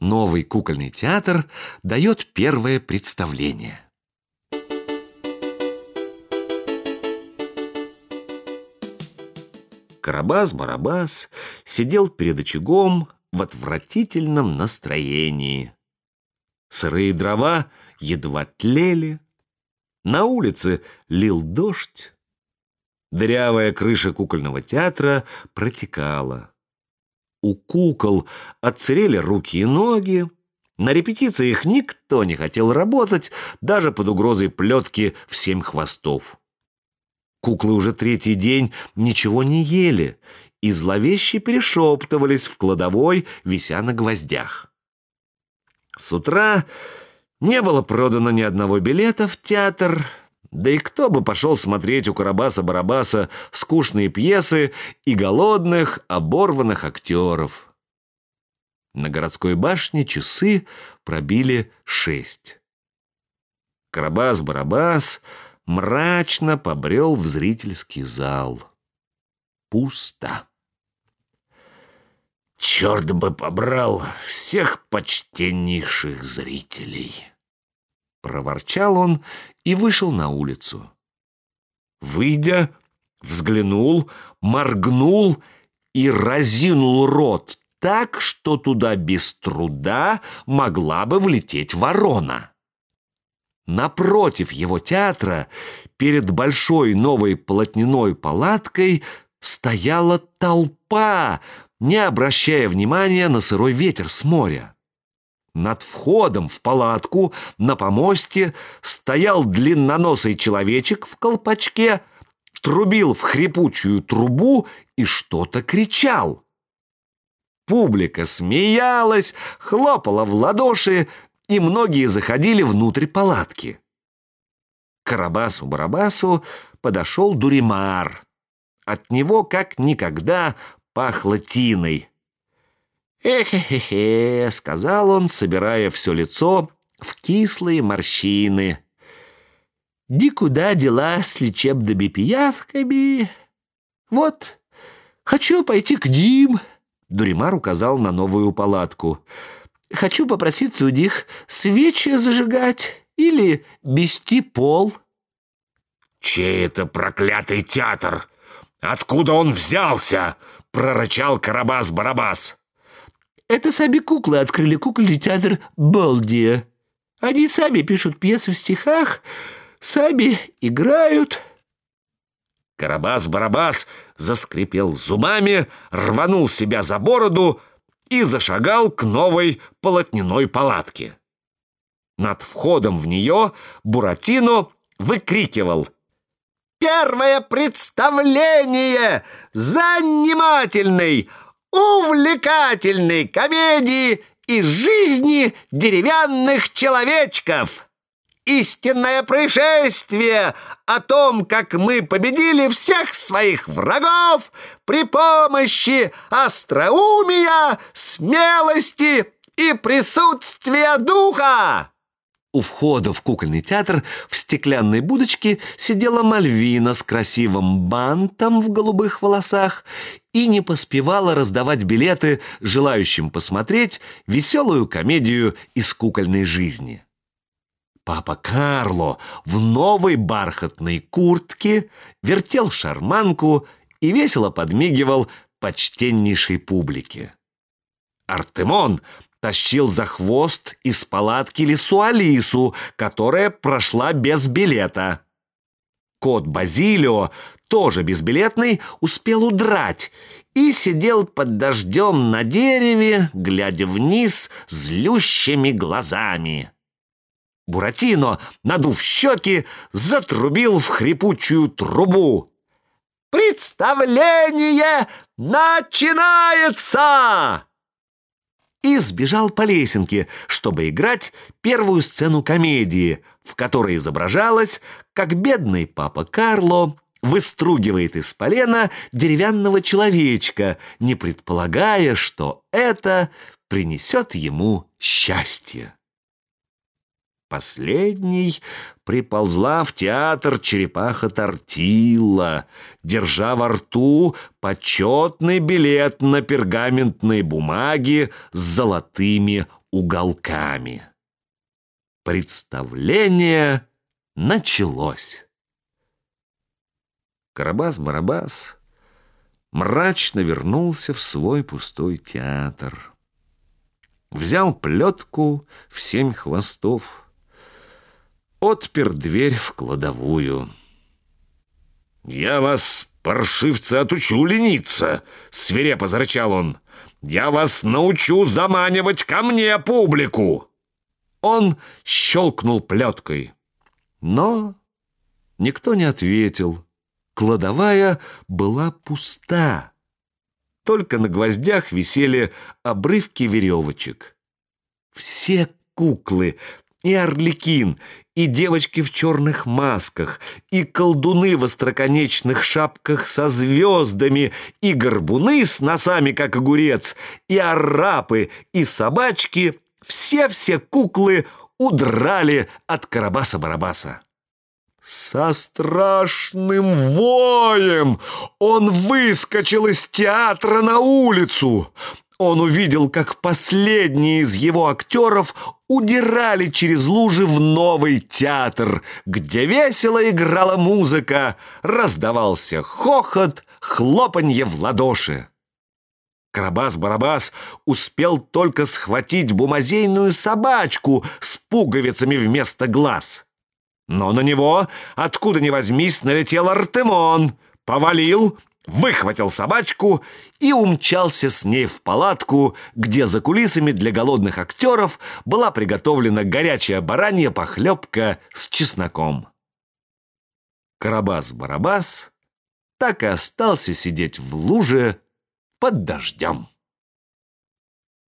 Новый кукольный театр дает первое представление. Карабас-Барабас сидел перед очагом в отвратительном настроении. Сырые дрова едва тлели, на улице лил дождь, дырявая крыша кукольного театра протекала. У кукол отсырели руки и ноги, на репетициях никто не хотел работать, даже под угрозой плетки в семь хвостов. Куклы уже третий день ничего не ели и зловеще перешептывались в кладовой, вися на гвоздях. С утра не было продано ни одного билета в театр, да и кто бы пошел смотреть у Карабаса-Барабаса скучные пьесы и голодных, оборванных актеров. На городской башне часы пробили шесть. Карабас-Барабас мрачно побрел в зрительский зал. Пусто. Черт бы побрал всех почтеннейших зрителей. Проворчал он и вышел на улицу. Выйдя, взглянул, моргнул и разинул рот так, что туда без труда могла бы влететь ворона. Напротив его театра, перед большой новой полотняной палаткой, стояла толпа, не обращая внимания на сырой ветер с моря. Над входом в палатку на помосте стоял длинноносый человечек в колпачке, трубил в хрипучую трубу и что-то кричал. Публика смеялась, хлопала в ладоши, и многие заходили внутрь палатки. К Карабасу-Барабасу подошел Дуримар. От него как никогда пахло тиной. «Эхе-хе-хе», — сказал он, собирая все лицо в кислые морщины. «Ди куда дела с лечебными пиявками? Вот, хочу пойти к ним». Дуримар указал на новую палатку. «Хочу попроситься у них свечи зажигать или бести пол». «Чей это проклятый театр? Откуда он взялся?» прорычал Карабас-Барабас. Это сами куклы открыли кукольный театр Болдия. Они сами пишут пьесы в стихах, сами играют. Карабас-Барабас заскрипел зубами, рванул себя за бороду и зашагал к новой полотняной палатке. Над входом в нее Буратино выкрикивал Первое представление занимательной, увлекательной комедии из жизни деревянных человечков. Истинное происшествие о том, как мы победили всех своих врагов при помощи остроумия, смелости и присутствия духа. У входа в кукольный театр в стеклянной будочке сидела Мальвина с красивым бантом в голубых волосах и не поспевала раздавать билеты желающим посмотреть веселую комедию из кукольной жизни. Папа Карло в новой бархатной куртке вертел шарманку и весело подмигивал почтеннейшей публике. Артемон тащил за хвост из палатки лису Алису, которая прошла без билета. Кот Базилио, тоже безбилетный, успел удрать и сидел под дождем на дереве, глядя вниз злющими глазами. Буратино, надув щеки, затрубил в хрипучую трубу. «Представление начинается!» И сбежал по лесенке, чтобы играть первую сцену комедии, в которой изображалось, как бедный папа Карло выстругивает из полена деревянного человечка, не предполагая, что это принесет ему счастье. Последней приползла в театр черепаха Тортилла, держа во рту почетный билет на пергаментной бумаге с золотыми уголками. Представление началось. Карабас-барабас мрачно вернулся в свой пустой театр. Взял плетку в семь хвостов — отпер дверь в кладовую. «Я вас, паршивцы, отучу лениться!» — свирепо зарычал он. «Я вас научу заманивать ко мне публику!» Он щелкнул плеткой, но никто не ответил. Кладовая была пуста. Только на гвоздях висели обрывки веревочек. Все куклы, и Орликин, и девочки в черных масках, и колдуны в остроконечных шапках со звездами, и горбуны с носами, как огурец, и арапы, и собачки, все-все куклы удрали от Карабаса-Барабаса. Со страшным воем он выскочил из театра на улицу. Он увидел, как последние из его актеров удирали через лужи в новый театр, где весело играла музыка, раздавался хохот, хлопанье в ладоши. Карабас-Барабас успел только схватить бумазейную собачку с пуговицами вместо глаз. Но на него, откуда ни возьмись, налетел Артемон, повалил выхватил собачку и умчался с ней в палатку, где за кулисами для голодных актеров была приготовлена горячая баранья похлебка с чесноком. Карабас-барабас так и остался сидеть в луже под дождем.